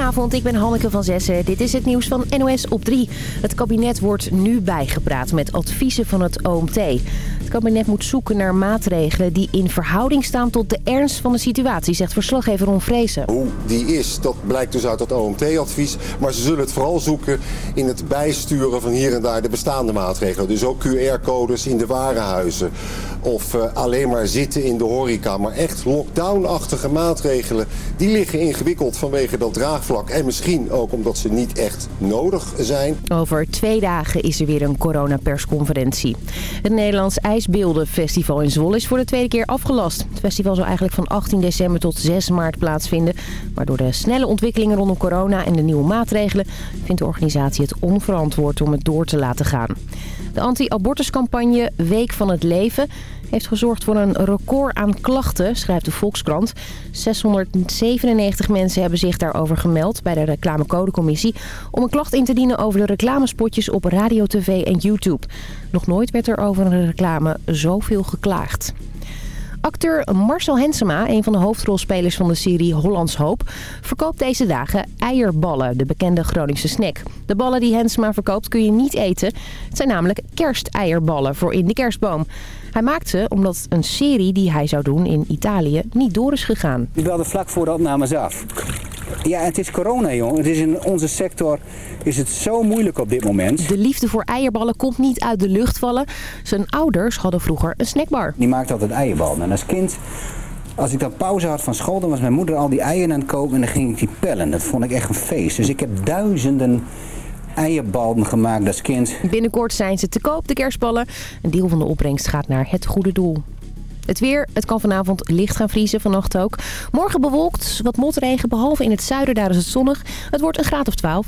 Goedenavond, ik ben Hanneke van Zessen. Dit is het nieuws van NOS op 3. Het kabinet wordt nu bijgepraat met adviezen van het OMT. Kabinet moet zoeken naar maatregelen die in verhouding staan tot de ernst van de situatie, zegt verslaggever Ron Vrezen. Hoe die is, dat blijkt dus uit dat OMT-advies. Maar ze zullen het vooral zoeken in het bijsturen van hier en daar de bestaande maatregelen. Dus ook QR-codes in de warenhuizen. Of uh, alleen maar zitten in de horeca. Maar echt lockdown-achtige maatregelen, die liggen ingewikkeld vanwege dat draagvlak. En misschien ook omdat ze niet echt nodig zijn. Over twee dagen is er weer een coronapersconferentie. Het Nederlands IJsbeeldenfestival in Zwolle is voor de tweede keer afgelast. Het festival zou eigenlijk van 18 december tot 6 maart plaatsvinden. Maar door de snelle ontwikkelingen rondom corona en de nieuwe maatregelen... vindt de organisatie het onverantwoord om het door te laten gaan. De anti-abortuscampagne Week van het Leven heeft gezorgd voor een record aan klachten, schrijft de Volkskrant. 697 mensen hebben zich daarover gemeld bij de reclamecodecommissie... om een klacht in te dienen over de reclamespotjes op radio, tv en YouTube. Nog nooit werd er over een reclame zoveel geklaagd. Acteur Marcel Hensema, een van de hoofdrolspelers van de serie Hollands Hoop... verkoopt deze dagen eierballen, de bekende Groningse snack. De ballen die Hensema verkoopt kun je niet eten. Het zijn namelijk kersteierballen voor in de kerstboom. Hij maakt ze omdat een serie die hij zou doen in Italië niet door is gegaan. Ik belde vlak voor de opnames af. Ja, het is corona, jongen. Het is in onze sector is het zo moeilijk op dit moment. De liefde voor eierballen komt niet uit de lucht vallen. Zijn ouders hadden vroeger een snackbar. Die maakte altijd eierballen. En als kind, als ik dan pauze had van school, dan was mijn moeder al die eieren aan het koken en dan ging ik die pellen. Dat vond ik echt een feest. Dus ik heb duizenden eierballen gemaakt als kind. Binnenkort zijn ze te koop, de kerstballen. Een deel van de opbrengst gaat naar het goede doel. Het weer, het kan vanavond licht gaan vriezen, vannacht ook. Morgen bewolkt, wat motregen, behalve in het zuiden, daar is het zonnig. Het wordt een graad of 12.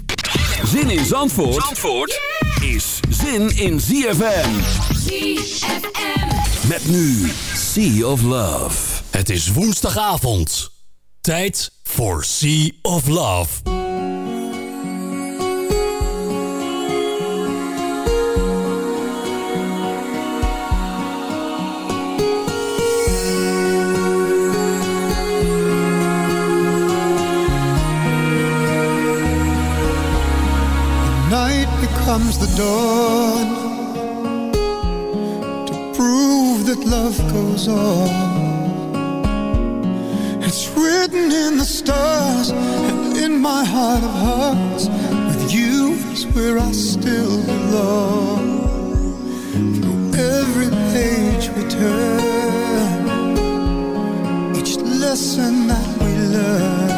Zin in Zandvoort, Zandvoort is zin in ZFM. ZFM. Met nu Sea of Love. Het is woensdagavond. Tijd voor Sea of Love. Comes the dawn to prove that love goes on. It's written in the stars and in my heart of hearts. With you is where I still belong. Through every page we turn, each lesson that we learn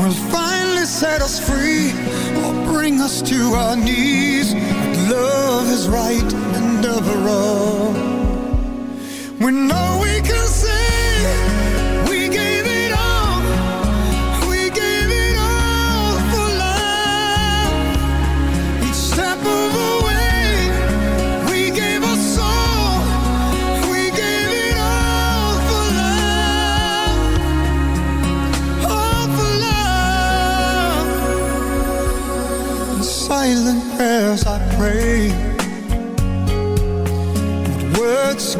will finally set us free bring us to our knees. But love is right and ever wrong. We know we can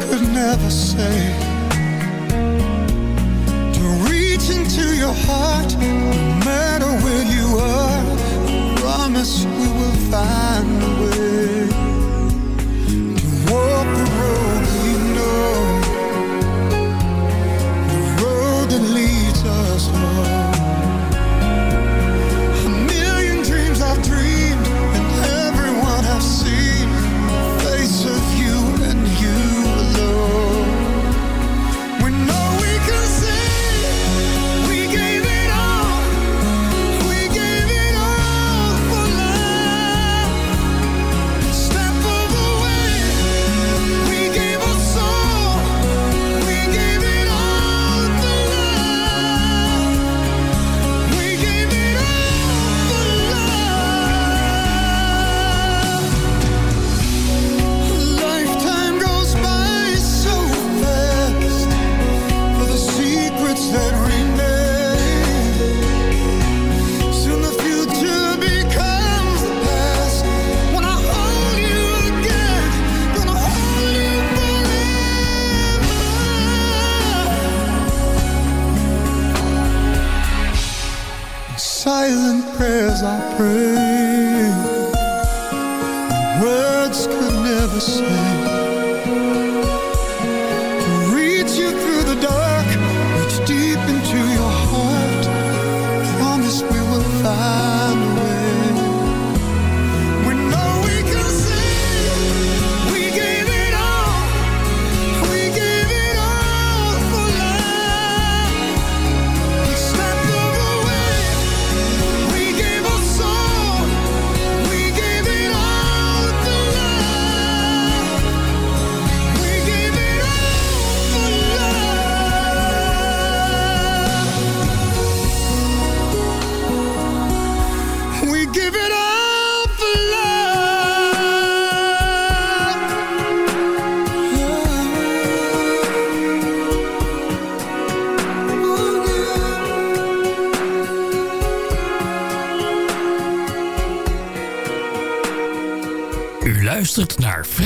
could never say. To reach into your heart No matter where you are I promise we will find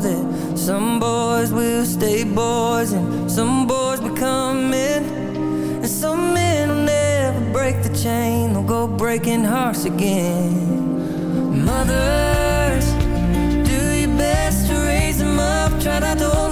that some boys will stay boys and some boys become men. And some men will never break the chain, they'll go breaking hearts again. Mothers, do your best to raise them up, try not to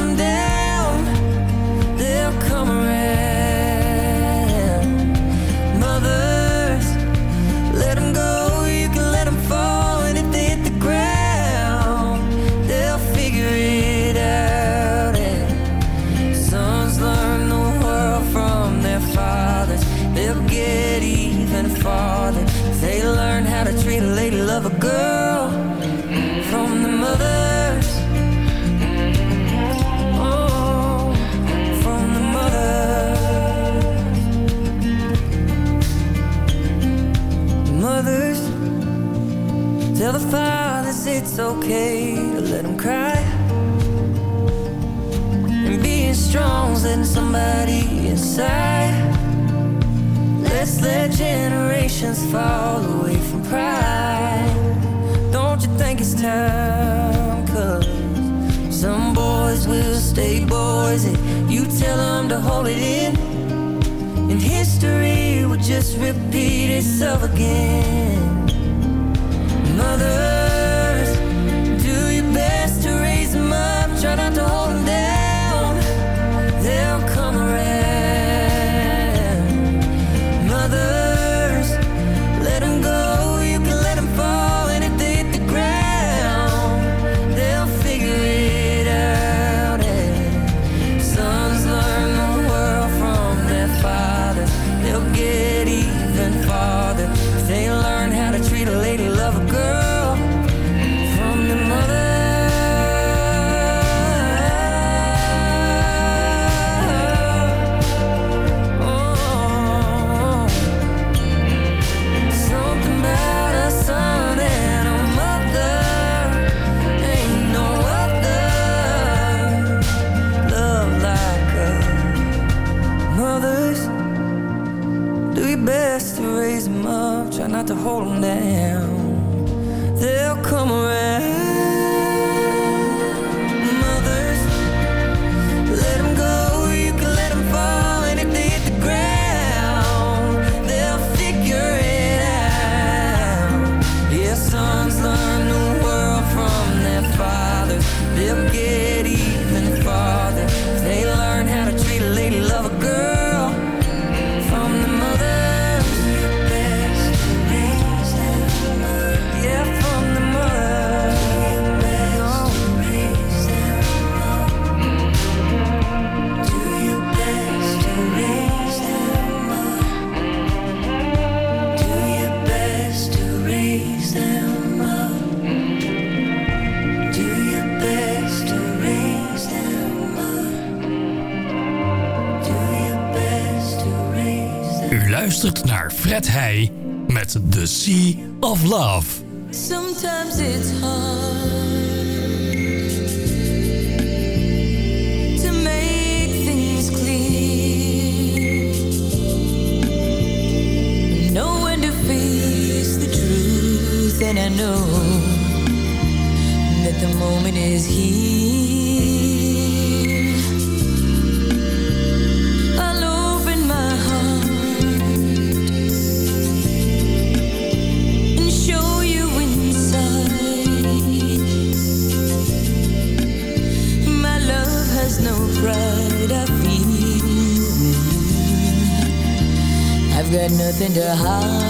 okay to let them cry. And being strong's letting somebody inside. Let's let generations fall away from pride. Don't you think it's time, cause Some boys will stay boys And you tell them to hold it in. And history will just repeat itself again. Mother in the heart.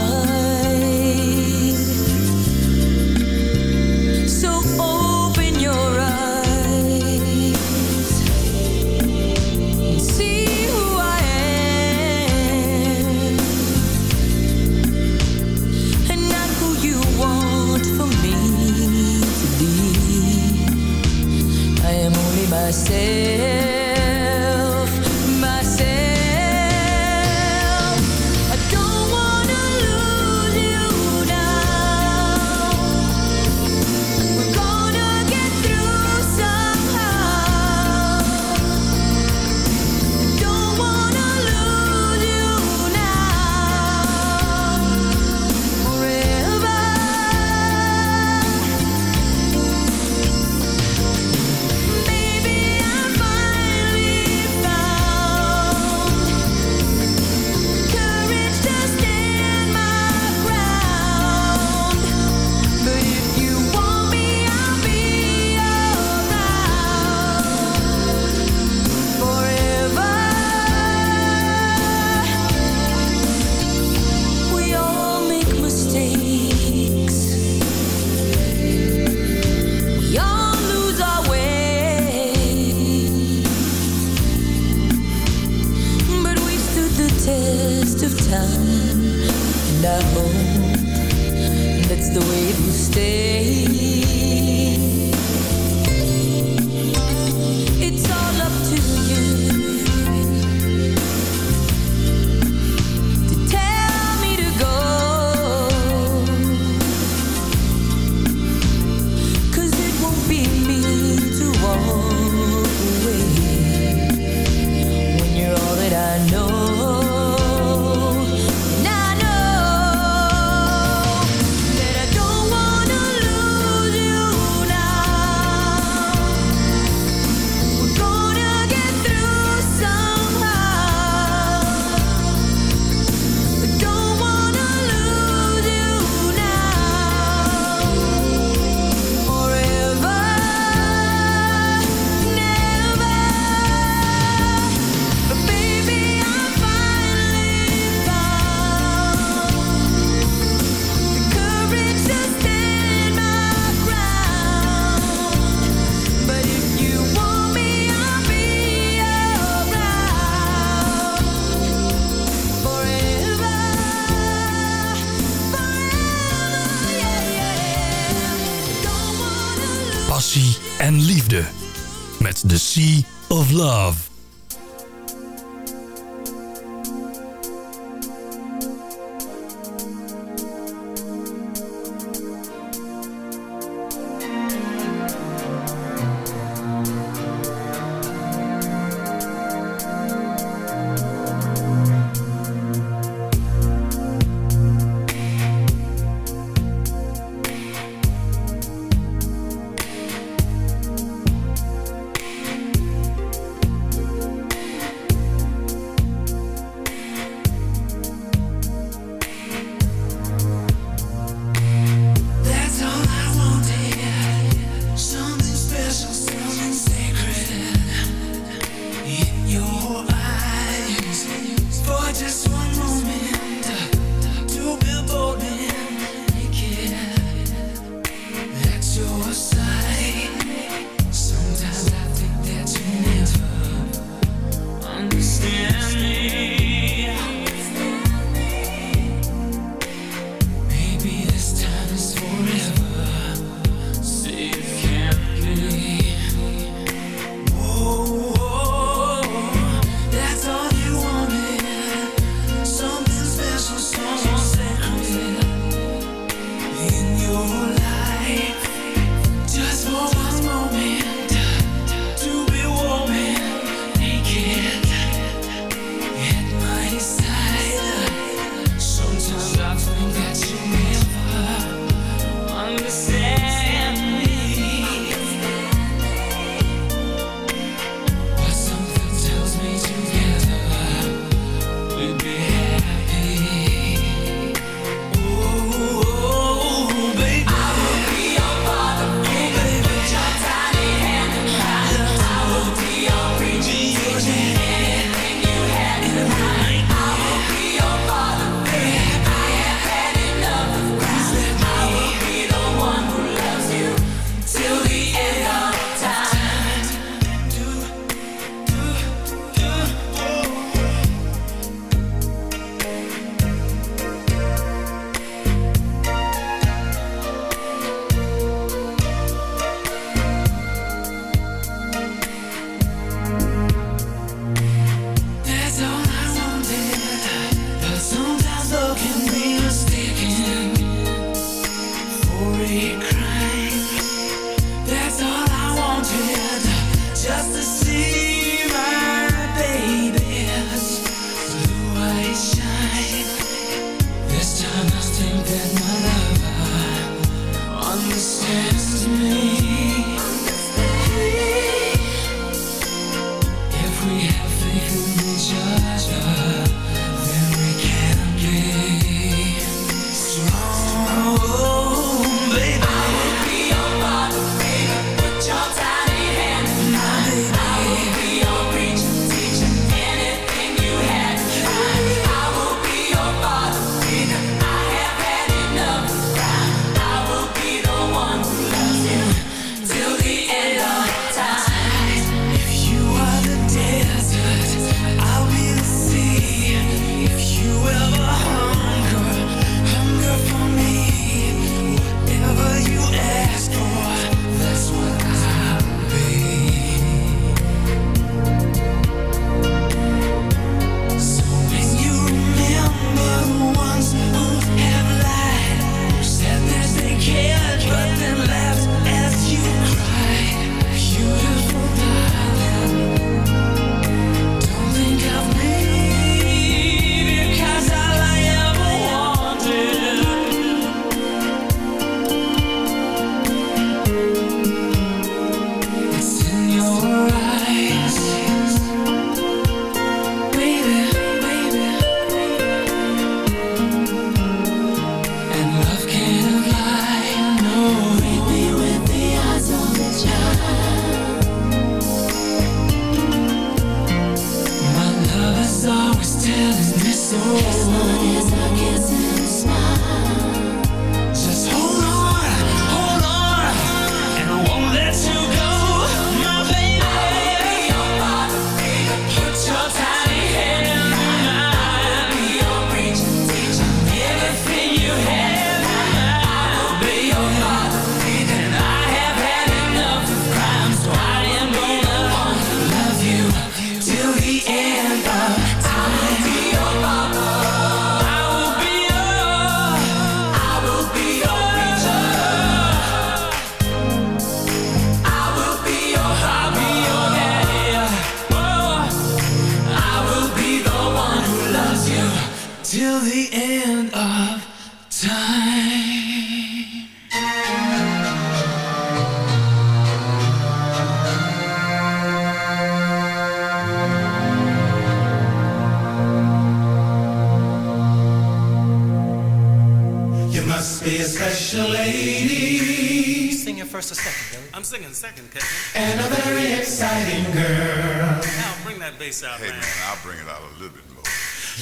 It's all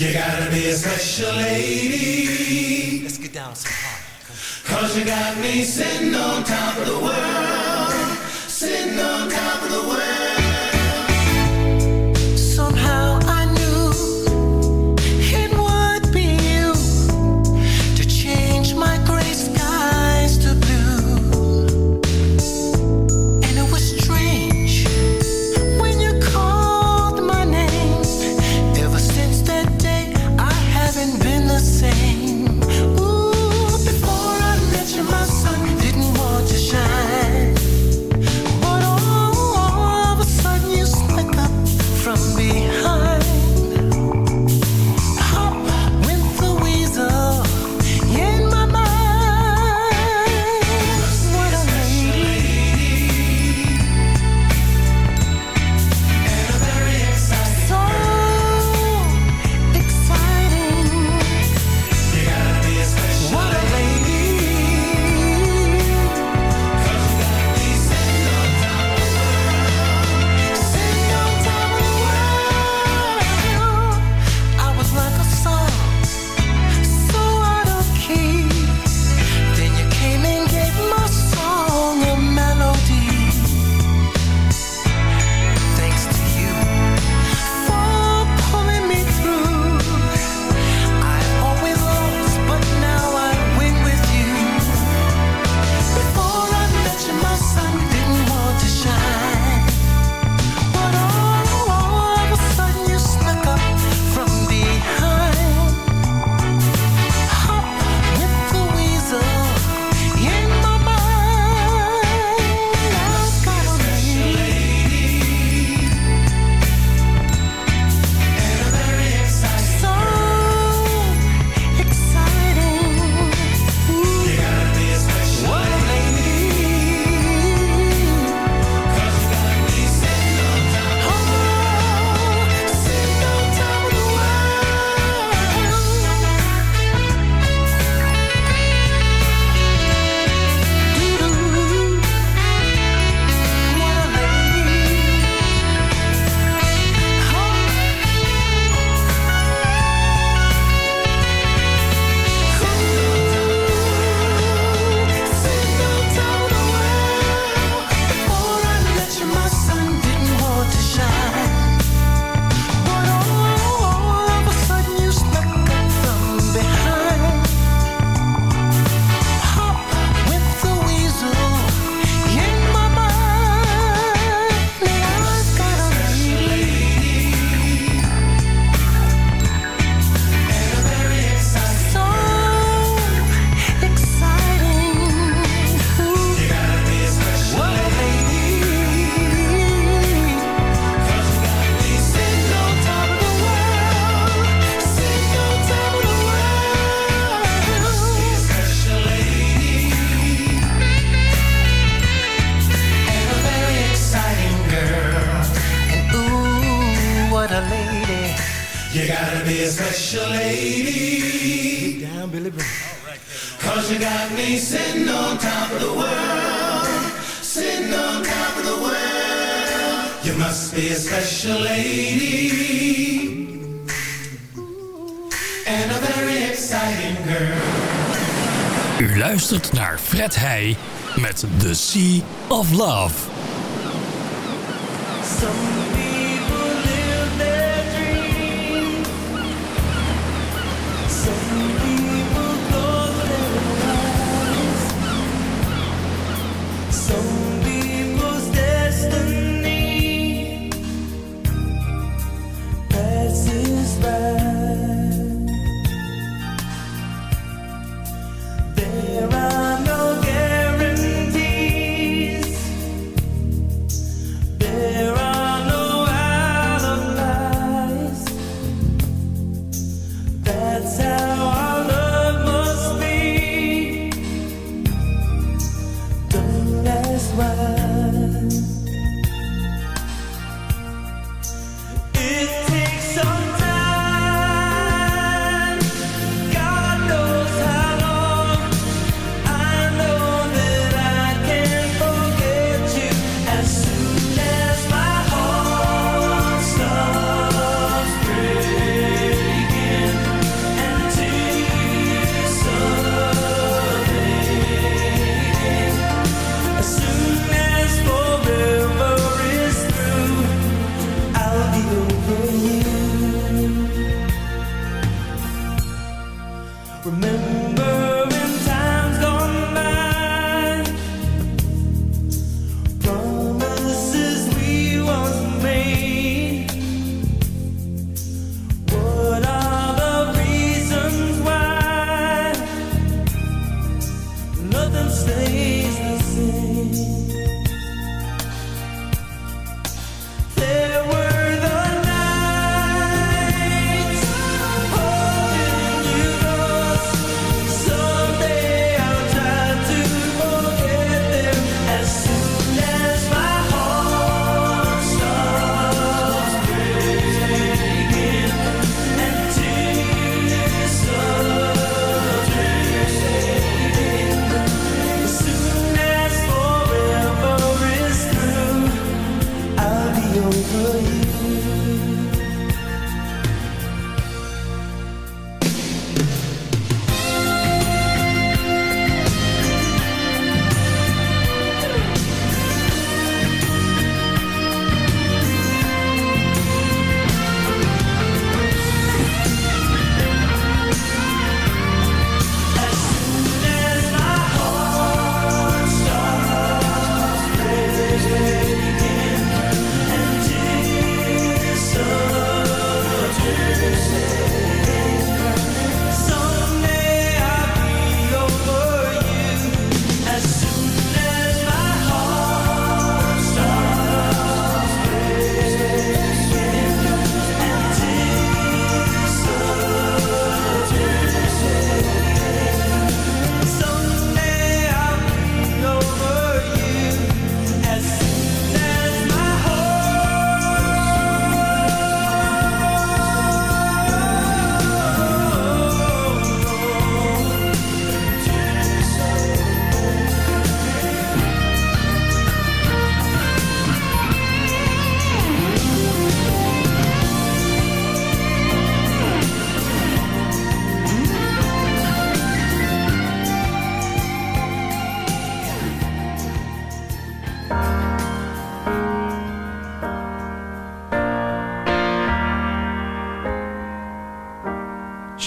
You gotta be a special lady,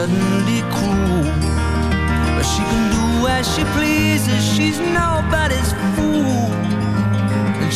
Suddenly cruel. But she can do as she pleases, she's nobody's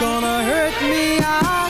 gonna hurt me, I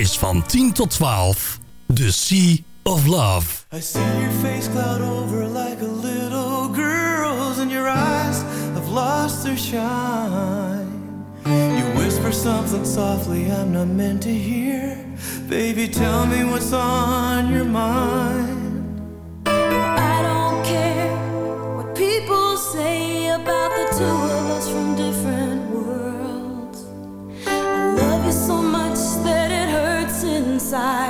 is van 10 tot 12 The Sea of Love. I see your face cloud over like a little girl's and your eyes have lost their shine. You whisper something softly I'm not meant to hear. Baby, tell me what's on your mind. I.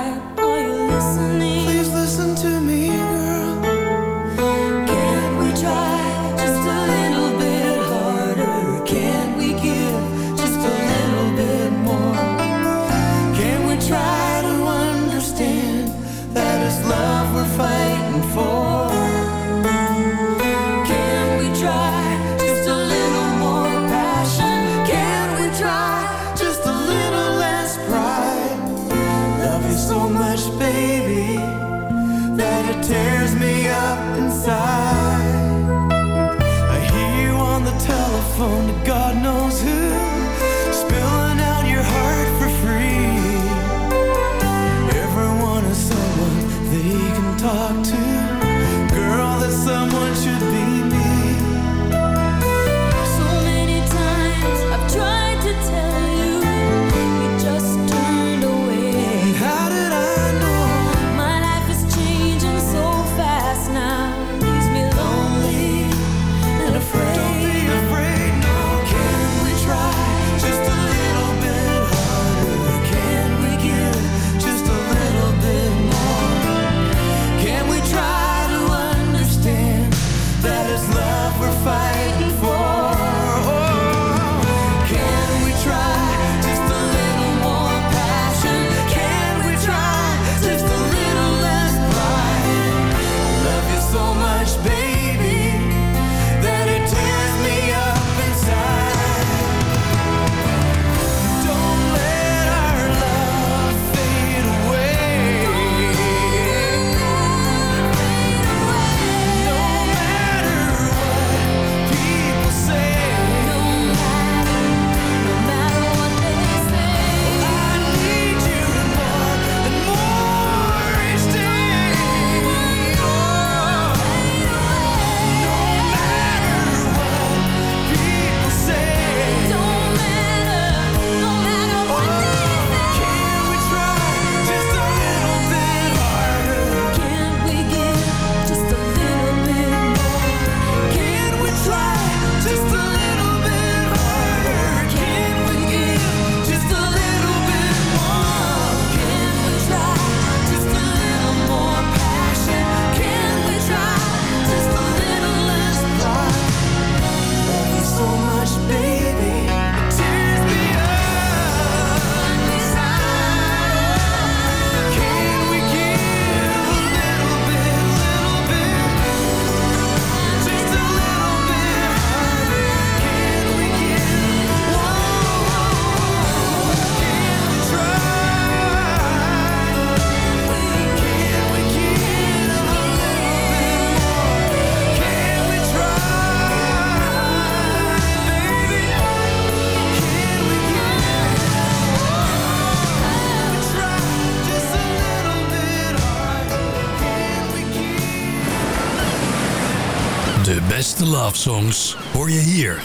De beste love songs hoor je hier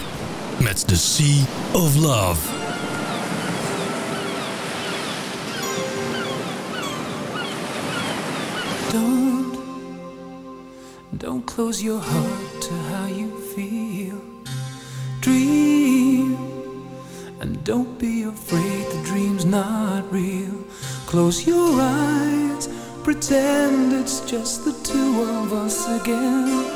met The Sea of Love. Don't, don't close your heart to how you feel. Dream, and don't be afraid the dream's not real. Close your eyes, pretend it's just the two of us again.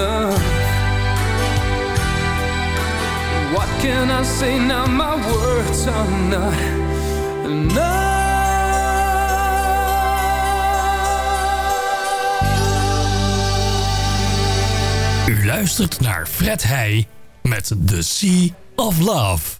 enough? What can I say now? My words are not enough. U luistert naar Fred Heij met The Sea of Love.